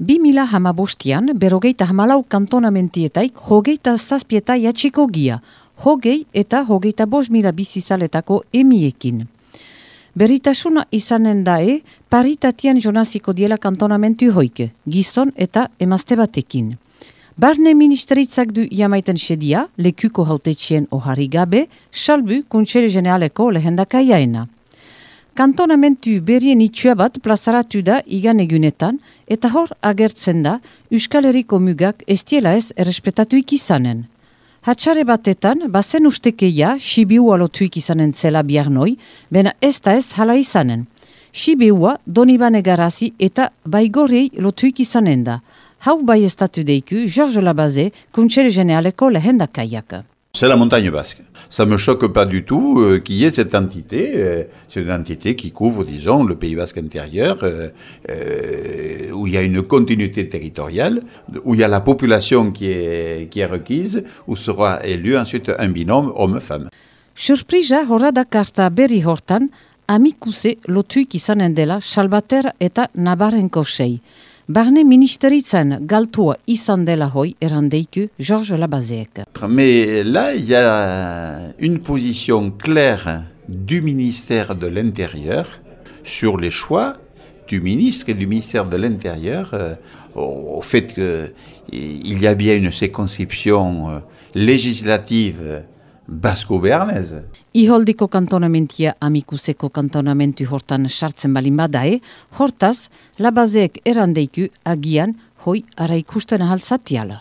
Bi mila hamabostian, berogeita hamalau kantonamentietaik hogeita zazpieta jatxiko gia, hogei eta hogeita bos mila bizizaletako emiekin. Beritasuna izanen dae, paritatian jonaziko diela kantonamentu hoike, gizon eta emazte batekin. Barne ministeritzak du jamaiten sedia, lekuko hautetxien ohari gabe, salbu kuntsere generaleko lehendakaiaena. Kantonamentu berien itxua bat plazaratu da igan egunetan, eta hor agertzen da Euskal Herriko mugak ez diela ez errespetatuik izanen. Hatsare batetan, bazen ustekeia, Sibiua lotuik izanen zela bihar noi, bena ez da ez hala izanen. Sibiua, Donibane Garazi eta Baigorrei lotuik izanen da. Hau bai estatu deiku, Georges Labaze, kuntxere genealeko lehendakaiak. C'est la montagne basque. Ça me choque pas du tout euh, qu'il y ait cette entité. Euh, c'est une entité qui couvre, disons, le Pays basque intérieur, euh, euh, où il y a une continuité territoriale, où il y a la population qui est, qui est requise, où sera élu ensuite un binôme homme-femme. Surprisa horra dakarta berri hortan, amikuse eta. Barne ministeritzen galtua izan dela hoi erandeiku Georges Labazeek. Mais là, il y a une position claire du ministère de l'Intérieur sur les choix du ministre et du ministère de l'Intérieur euh, au, au fait qu'il y a bien une circonscription euh, législative basko-bernaise. Iholdiko kantonamentia amikuseko kantonamentu hortan sartzen balin badae, hortaz, labazeek erandeiku agian hoi ara ikusten ahal zatiala.